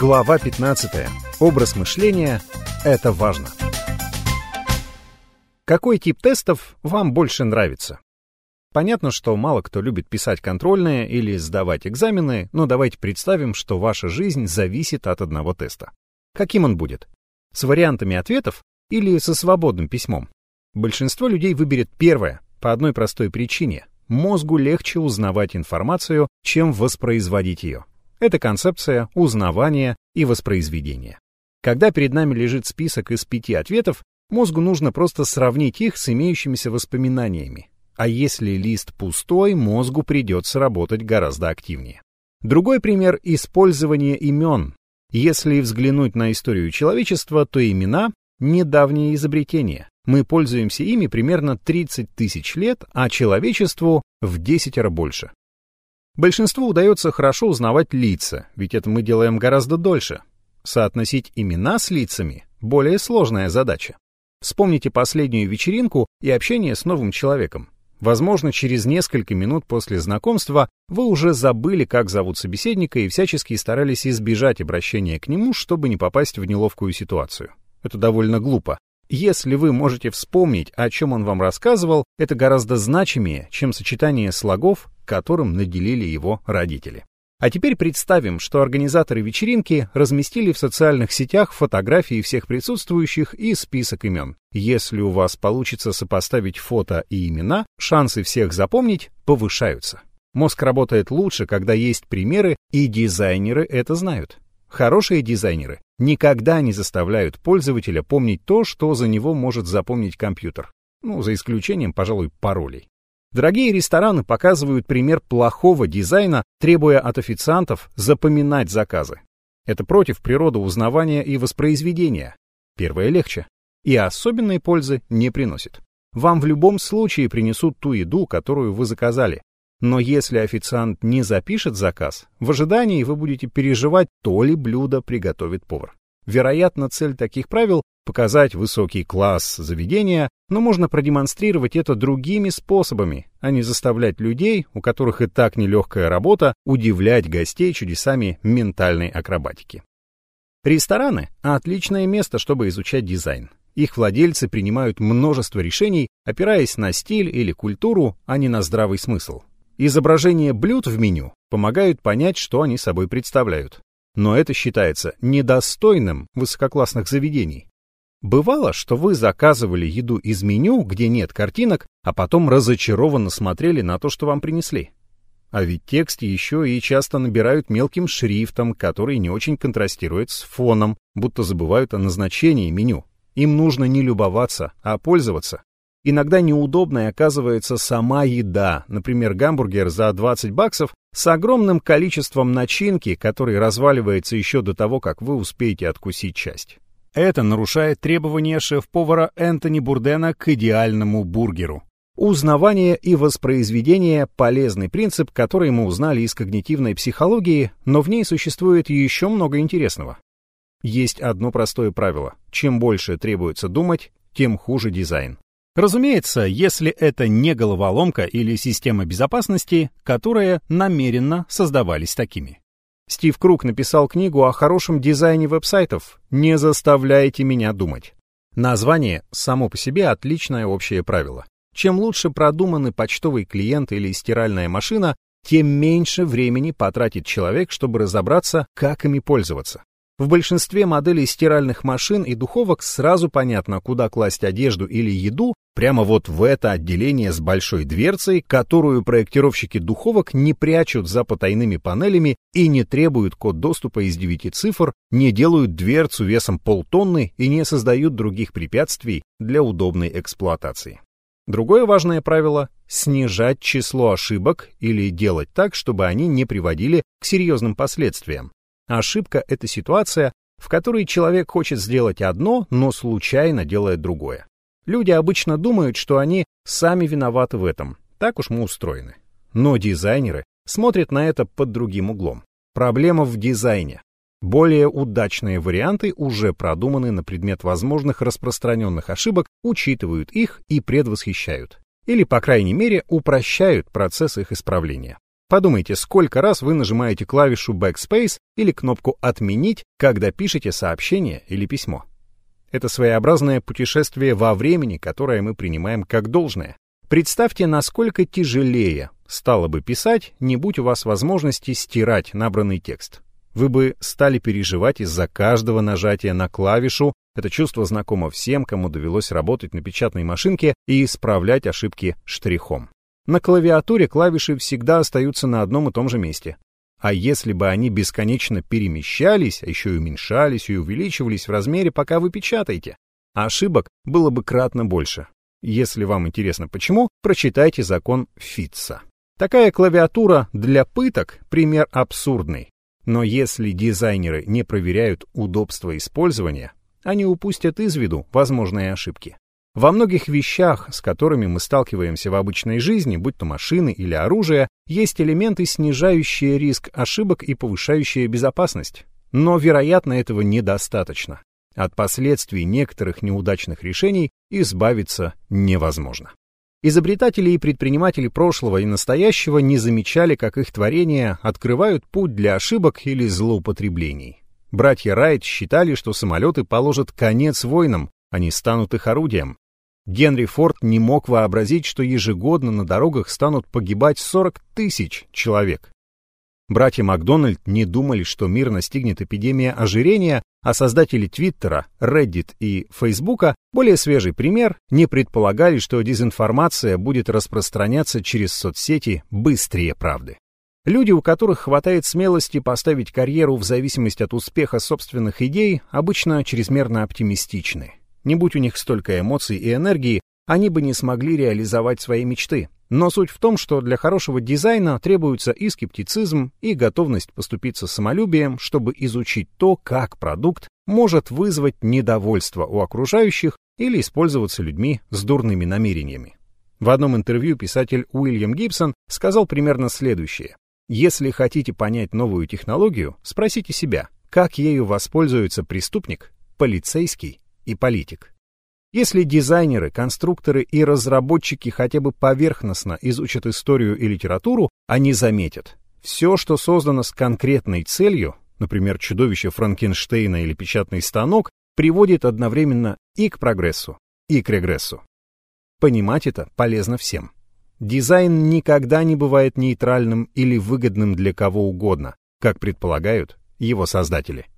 Глава 15. Образ мышления – это важно. Какой тип тестов вам больше нравится? Понятно, что мало кто любит писать контрольные или сдавать экзамены, но давайте представим, что ваша жизнь зависит от одного теста. Каким он будет? С вариантами ответов или со свободным письмом? Большинство людей выберет первое, по одной простой причине. Мозгу легче узнавать информацию, чем воспроизводить ее. Это концепция узнавания и воспроизведения. Когда перед нами лежит список из пяти ответов, мозгу нужно просто сравнить их с имеющимися воспоминаниями. А если лист пустой, мозгу придется работать гораздо активнее. Другой пример — использование имен. Если взглянуть на историю человечества, то имена — недавнее изобретение. Мы пользуемся ими примерно 30 тысяч лет, а человечеству в 10 раз больше. Большинству удается хорошо узнавать лица, ведь это мы делаем гораздо дольше. Соотносить имена с лицами – более сложная задача. Вспомните последнюю вечеринку и общение с новым человеком. Возможно, через несколько минут после знакомства вы уже забыли, как зовут собеседника и всячески старались избежать обращения к нему, чтобы не попасть в неловкую ситуацию. Это довольно глупо, если вы можете вспомнить, о чем он вам рассказывал, это гораздо значимее, чем сочетание слогов, которым наделили его родители. А теперь представим, что организаторы вечеринки разместили в социальных сетях фотографии всех присутствующих и список имен. Если у вас получится сопоставить фото и имена, шансы всех запомнить повышаются. Мозг работает лучше, когда есть примеры, и дизайнеры это знают. Хорошие дизайнеры никогда не заставляют пользователя помнить то, что за него может запомнить компьютер. Ну, за исключением, пожалуй, паролей. Дорогие рестораны показывают пример плохого дизайна, требуя от официантов запоминать заказы. Это против природы узнавания и воспроизведения. Первое легче. И особенной пользы не приносит. Вам в любом случае принесут ту еду, которую вы заказали. Но если официант не запишет заказ, в ожидании вы будете переживать, то ли блюдо приготовит повар. Вероятно, цель таких правил – показать высокий класс заведения, но можно продемонстрировать это другими способами, а не заставлять людей, у которых и так нелегкая работа, удивлять гостей чудесами ментальной акробатики. Рестораны – отличное место, чтобы изучать дизайн. Их владельцы принимают множество решений, опираясь на стиль или культуру, а не на здравый смысл. Изображения блюд в меню помогают понять, что они собой представляют. Но это считается недостойным высококлассных заведений. Бывало, что вы заказывали еду из меню, где нет картинок, а потом разочарованно смотрели на то, что вам принесли. А ведь текст еще и часто набирают мелким шрифтом, который не очень контрастирует с фоном, будто забывают о назначении меню. Им нужно не любоваться, а пользоваться. Иногда неудобной оказывается сама еда, например, гамбургер за 20 баксов с огромным количеством начинки, который разваливается еще до того, как вы успеете откусить часть. Это нарушает требования шеф-повара Энтони Бурдена к идеальному бургеру. Узнавание и воспроизведение – полезный принцип, который мы узнали из когнитивной психологии, но в ней существует еще много интересного. Есть одно простое правило – чем больше требуется думать, тем хуже дизайн. Разумеется, если это не головоломка или система безопасности, которые намеренно создавались такими. Стив Круг написал книгу о хорошем дизайне веб-сайтов «Не заставляйте меня думать». Название само по себе отличное общее правило. Чем лучше продуманы почтовый клиент или стиральная машина, тем меньше времени потратит человек, чтобы разобраться, как ими пользоваться. В большинстве моделей стиральных машин и духовок сразу понятно, куда класть одежду или еду, прямо вот в это отделение с большой дверцей, которую проектировщики духовок не прячут за потайными панелями и не требуют код доступа из 9 цифр, не делают дверцу весом полтонны и не создают других препятствий для удобной эксплуатации. Другое важное правило – снижать число ошибок или делать так, чтобы они не приводили к серьезным последствиям. Ошибка — это ситуация, в которой человек хочет сделать одно, но случайно делает другое. Люди обычно думают, что они сами виноваты в этом. Так уж мы устроены. Но дизайнеры смотрят на это под другим углом. Проблема в дизайне. Более удачные варианты уже продуманы на предмет возможных распространенных ошибок, учитывают их и предвосхищают. Или, по крайней мере, упрощают процесс их исправления. Подумайте, сколько раз вы нажимаете клавишу Backspace или кнопку «Отменить», когда пишете сообщение или письмо. Это своеобразное путешествие во времени, которое мы принимаем как должное. Представьте, насколько тяжелее стало бы писать, не будь у вас возможности стирать набранный текст. Вы бы стали переживать из-за каждого нажатия на клавишу, это чувство знакомо всем, кому довелось работать на печатной машинке и исправлять ошибки штрихом. На клавиатуре клавиши всегда остаются на одном и том же месте. А если бы они бесконечно перемещались, а еще и уменьшались и увеличивались в размере, пока вы печатаете, ошибок было бы кратно больше. Если вам интересно почему, прочитайте закон Фитца. Такая клавиатура для пыток – пример абсурдный. Но если дизайнеры не проверяют удобство использования, они упустят из виду возможные ошибки. Во многих вещах, с которыми мы сталкиваемся в обычной жизни, будь то машины или оружие, есть элементы, снижающие риск ошибок и повышающие безопасность. Но, вероятно, этого недостаточно. От последствий некоторых неудачных решений избавиться невозможно. Изобретатели и предприниматели прошлого и настоящего не замечали, как их творения открывают путь для ошибок или злоупотреблений. Братья Райт считали, что самолеты положат конец войнам, они станут их орудием. Генри Форд не мог вообразить, что ежегодно на дорогах станут погибать 40 тысяч человек. Братья Макдональд не думали, что мир настигнет эпидемия ожирения, а создатели Твиттера, Reddit и Фейсбука, более свежий пример, не предполагали, что дезинформация будет распространяться через соцсети быстрее правды. Люди, у которых хватает смелости поставить карьеру в зависимости от успеха собственных идей, обычно чрезмерно оптимистичны. Не будь у них столько эмоций и энергии, они бы не смогли реализовать свои мечты. Но суть в том, что для хорошего дизайна требуется и скептицизм, и готовность поступиться самолюбием, чтобы изучить то, как продукт может вызвать недовольство у окружающих или использоваться людьми с дурными намерениями. В одном интервью писатель Уильям Гибсон сказал примерно следующее. Если хотите понять новую технологию, спросите себя, как ею воспользуется преступник, полицейский и политик. Если дизайнеры, конструкторы и разработчики хотя бы поверхностно изучат историю и литературу, они заметят, все, что создано с конкретной целью, например, чудовище Франкенштейна или печатный станок, приводит одновременно и к прогрессу, и к регрессу. Понимать это полезно всем. Дизайн никогда не бывает нейтральным или выгодным для кого угодно, как предполагают его создатели.